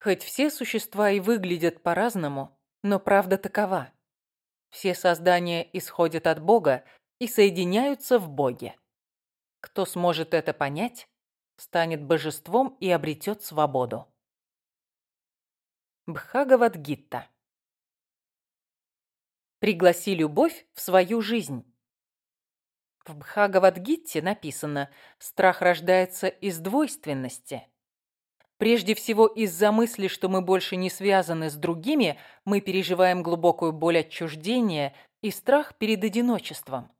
Хоть все существа и выглядят по-разному, но правда такова. Все создания исходят от Бога и соединяются в Боге. Кто сможет это понять, станет божеством и обретет свободу. Бхагавадгитта Пригласи любовь в свою жизнь. В Бхагавадгитте написано «Страх рождается из двойственности». Прежде всего из-за мысли, что мы больше не связаны с другими, мы переживаем глубокую боль отчуждения и страх перед одиночеством.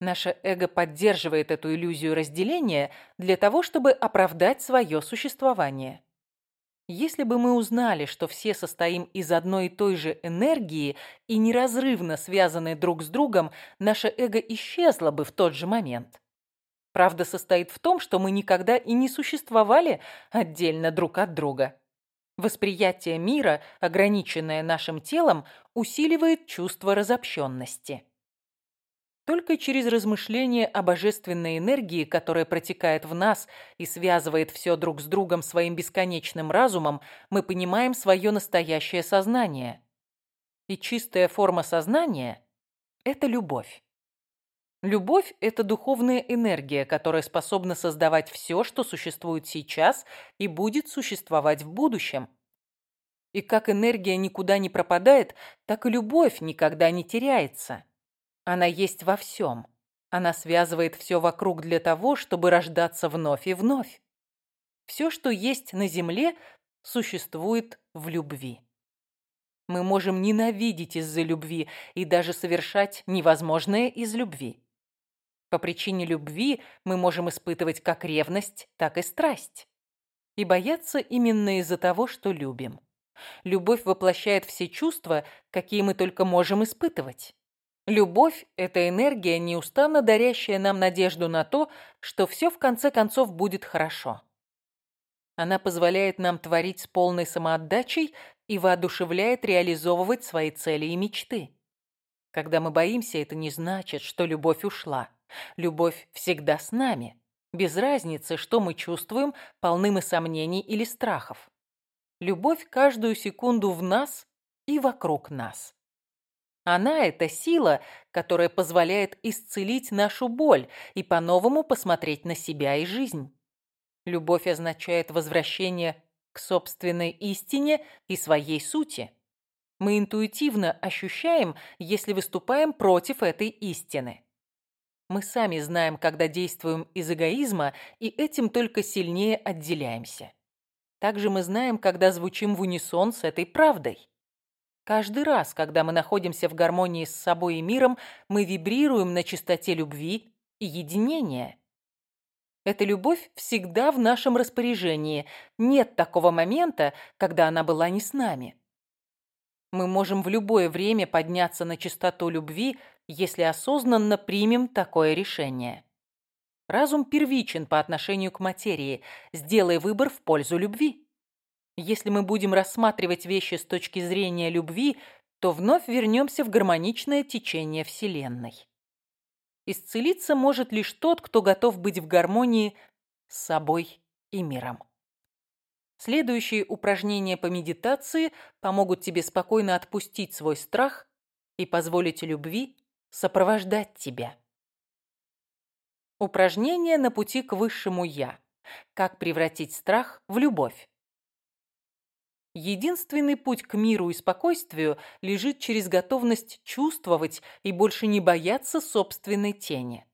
Наше эго поддерживает эту иллюзию разделения для того, чтобы оправдать свое существование. Если бы мы узнали, что все состоим из одной и той же энергии и неразрывно связаны друг с другом, наше эго исчезло бы в тот же момент. Правда состоит в том, что мы никогда и не существовали отдельно друг от друга. Восприятие мира, ограниченное нашим телом, усиливает чувство разобщенности. Только через размышление о божественной энергии, которая протекает в нас и связывает все друг с другом своим бесконечным разумом, мы понимаем свое настоящее сознание. И чистая форма сознания – это любовь. Любовь – это духовная энергия, которая способна создавать все, что существует сейчас и будет существовать в будущем. И как энергия никуда не пропадает, так и любовь никогда не теряется. Она есть во всем. Она связывает все вокруг для того, чтобы рождаться вновь и вновь. Все, что есть на Земле, существует в любви. Мы можем ненавидеть из-за любви и даже совершать невозможное из любви. По причине любви мы можем испытывать как ревность, так и страсть. И бояться именно из-за того, что любим. Любовь воплощает все чувства, какие мы только можем испытывать. Любовь – это энергия, неустанно дарящая нам надежду на то, что все в конце концов будет хорошо. Она позволяет нам творить с полной самоотдачей и воодушевляет реализовывать свои цели и мечты. Когда мы боимся, это не значит, что любовь ушла. Любовь всегда с нами, без разницы, что мы чувствуем, полны мы сомнений или страхов. Любовь каждую секунду в нас и вокруг нас. Она – это сила, которая позволяет исцелить нашу боль и по-новому посмотреть на себя и жизнь. Любовь означает возвращение к собственной истине и своей сути. Мы интуитивно ощущаем, если выступаем против этой истины. Мы сами знаем, когда действуем из эгоизма, и этим только сильнее отделяемся. Также мы знаем, когда звучим в унисон с этой правдой. Каждый раз, когда мы находимся в гармонии с собой и миром, мы вибрируем на чистоте любви и единения. Эта любовь всегда в нашем распоряжении. Нет такого момента, когда она была не с нами. Мы можем в любое время подняться на чистоту любви – если осознанно примем такое решение. Разум первичен по отношению к материи. Сделай выбор в пользу любви. Если мы будем рассматривать вещи с точки зрения любви, то вновь вернемся в гармоничное течение Вселенной. Исцелиться может лишь тот, кто готов быть в гармонии с собой и миром. Следующие упражнения по медитации помогут тебе спокойно отпустить свой страх и позволить любви сопровождать тебя. Упражнение на пути к высшему «Я». Как превратить страх в любовь. Единственный путь к миру и спокойствию лежит через готовность чувствовать и больше не бояться собственной тени.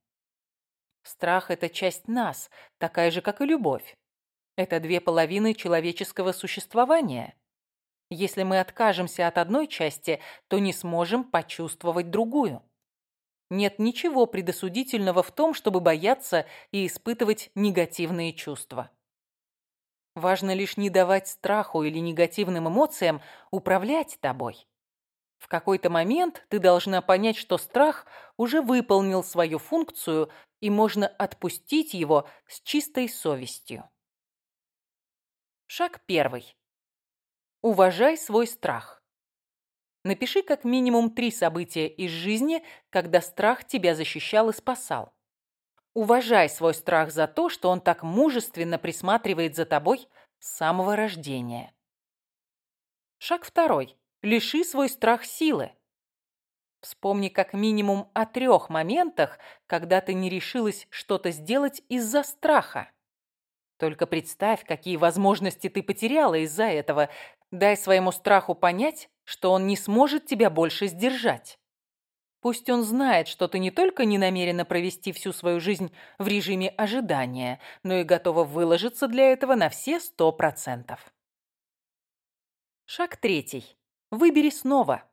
Страх – это часть нас, такая же, как и любовь. Это две половины человеческого существования. Если мы откажемся от одной части, то не сможем почувствовать другую нет ничего предосудительного в том, чтобы бояться и испытывать негативные чувства. Важно лишь не давать страху или негативным эмоциям управлять тобой. В какой-то момент ты должна понять, что страх уже выполнил свою функцию, и можно отпустить его с чистой совестью. Шаг первый. Уважай свой страх. Напиши как минимум три события из жизни, когда страх тебя защищал и спасал. Уважай свой страх за то, что он так мужественно присматривает за тобой с самого рождения. Шаг второй. Лиши свой страх силы. Вспомни как минимум о трех моментах, когда ты не решилась что-то сделать из-за страха. Только представь, какие возможности ты потеряла из-за этого. Дай своему страху понять, что он не сможет тебя больше сдержать. Пусть он знает, что ты не только не намерена провести всю свою жизнь в режиме ожидания, но и готова выложиться для этого на все сто процентов. Шаг третий. Выбери снова.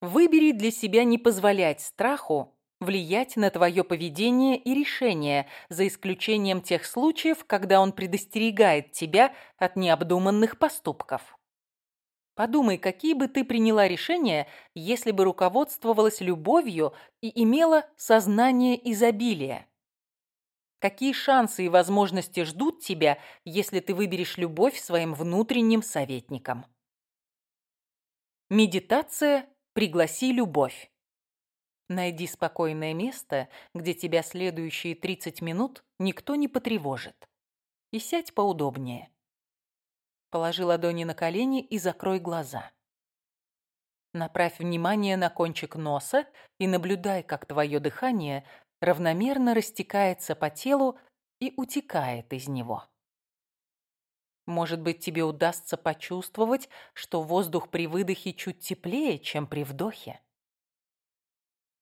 Выбери для себя не позволять страху влиять на твое поведение и решение, за исключением тех случаев, когда он предостерегает тебя от необдуманных поступков. Подумай, какие бы ты приняла решения, если бы руководствовалась любовью и имела сознание изобилия? Какие шансы и возможности ждут тебя, если ты выберешь любовь своим внутренним советником? Медитация «Пригласи любовь». Найди спокойное место, где тебя следующие 30 минут никто не потревожит. И сядь поудобнее. Положи ладони на колени и закрой глаза. Направь внимание на кончик носа и наблюдай, как твое дыхание равномерно растекается по телу и утекает из него. Может быть, тебе удастся почувствовать, что воздух при выдохе чуть теплее, чем при вдохе.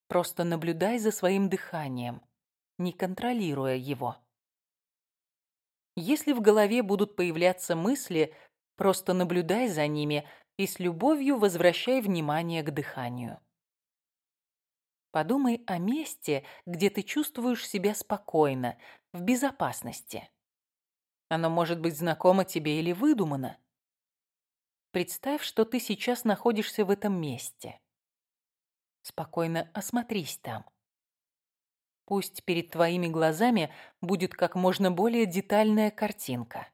Просто наблюдай за своим дыханием, не контролируя его. Если в голове будут появляться мысли, просто наблюдай за ними и с любовью возвращай внимание к дыханию. Подумай о месте, где ты чувствуешь себя спокойно, в безопасности. Оно может быть знакомо тебе или выдумано. Представь, что ты сейчас находишься в этом месте. Спокойно осмотрись там. Пусть перед твоими глазами будет как можно более детальная картинка.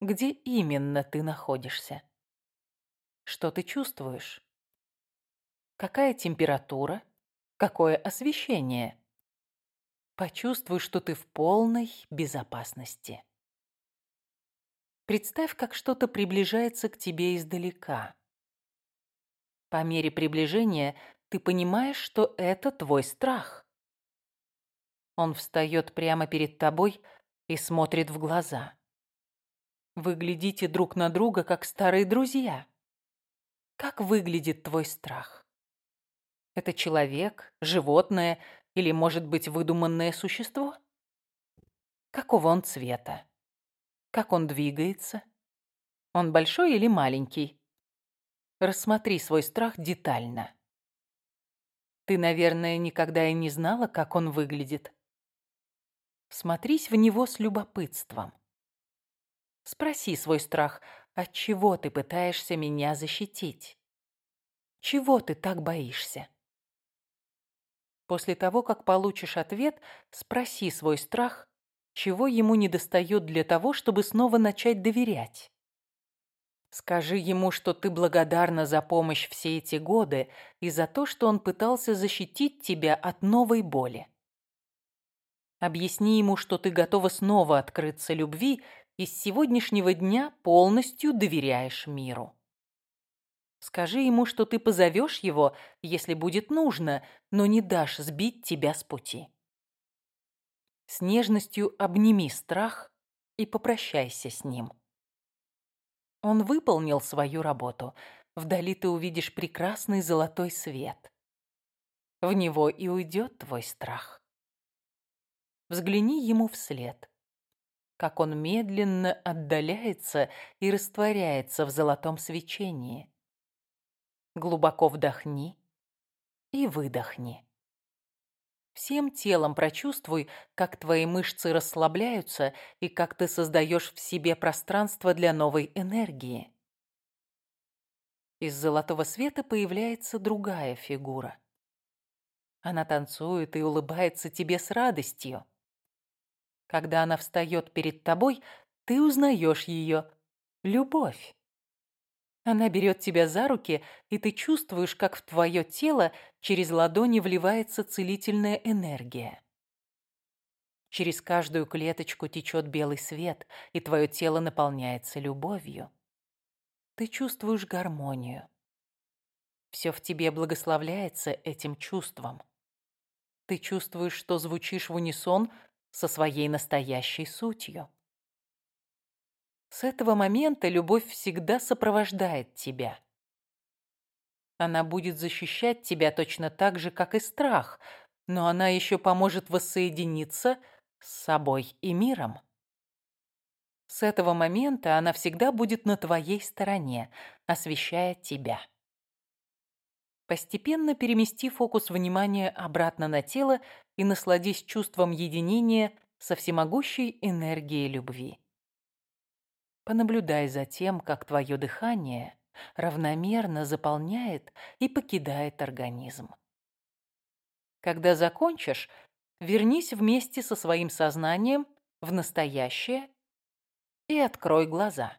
Где именно ты находишься? Что ты чувствуешь? Какая температура? Какое освещение? Почувствуй, что ты в полной безопасности. Представь, как что-то приближается к тебе издалека. По мере приближения ты понимаешь, что это твой страх. Он встает прямо перед тобой и смотрит в глаза. Вы глядите друг на друга, как старые друзья. Как выглядит твой страх? Это человек, животное или, может быть, выдуманное существо? Какого он цвета? Как он двигается? Он большой или маленький? Рассмотри свой страх детально. Ты, наверное, никогда и не знала, как он выглядит. Смотрись в него с любопытством. Спроси свой страх, от чего ты пытаешься меня защитить? Чего ты так боишься? После того, как получишь ответ, спроси свой страх, чего ему недостает для того, чтобы снова начать доверять. Скажи ему, что ты благодарна за помощь все эти годы и за то, что он пытался защитить тебя от новой боли. Объясни ему, что ты готова снова открыться любви и с сегодняшнего дня полностью доверяешь миру. Скажи ему, что ты позовешь его, если будет нужно, но не дашь сбить тебя с пути. С нежностью обними страх и попрощайся с ним. Он выполнил свою работу. Вдали ты увидишь прекрасный золотой свет. В него и уйдет твой страх. Взгляни ему вслед. Как он медленно отдаляется и растворяется в золотом свечении. Глубоко вдохни и выдохни. Всем телом прочувствуй, как твои мышцы расслабляются и как ты создаешь в себе пространство для новой энергии. Из золотого света появляется другая фигура. Она танцует и улыбается тебе с радостью. Когда она встает перед тобой, ты узнаешь ее. Любовь. Она берет тебя за руки, и ты чувствуешь, как в твое тело через ладони вливается целительная энергия. Через каждую клеточку течет белый свет, и твое тело наполняется любовью. Ты чувствуешь гармонию. Все в тебе благословляется этим чувством. Ты чувствуешь, что звучишь в унисон со своей настоящей сутью. С этого момента любовь всегда сопровождает тебя. Она будет защищать тебя точно так же, как и страх, но она еще поможет воссоединиться с собой и миром. С этого момента она всегда будет на твоей стороне, освещая тебя. Постепенно перемести фокус внимания обратно на тело и насладись чувством единения со всемогущей энергией любви. Понаблюдай за тем, как твое дыхание равномерно заполняет и покидает организм. Когда закончишь, вернись вместе со своим сознанием в настоящее и открой глаза.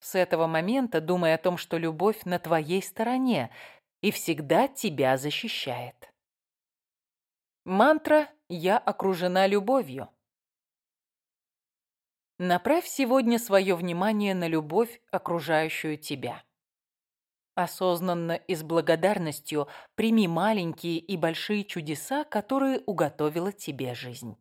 С этого момента думай о том, что любовь на твоей стороне и всегда тебя защищает. Мантра «Я окружена любовью». Направь сегодня свое внимание на любовь, окружающую тебя. Осознанно и с благодарностью прими маленькие и большие чудеса, которые уготовила тебе жизнь.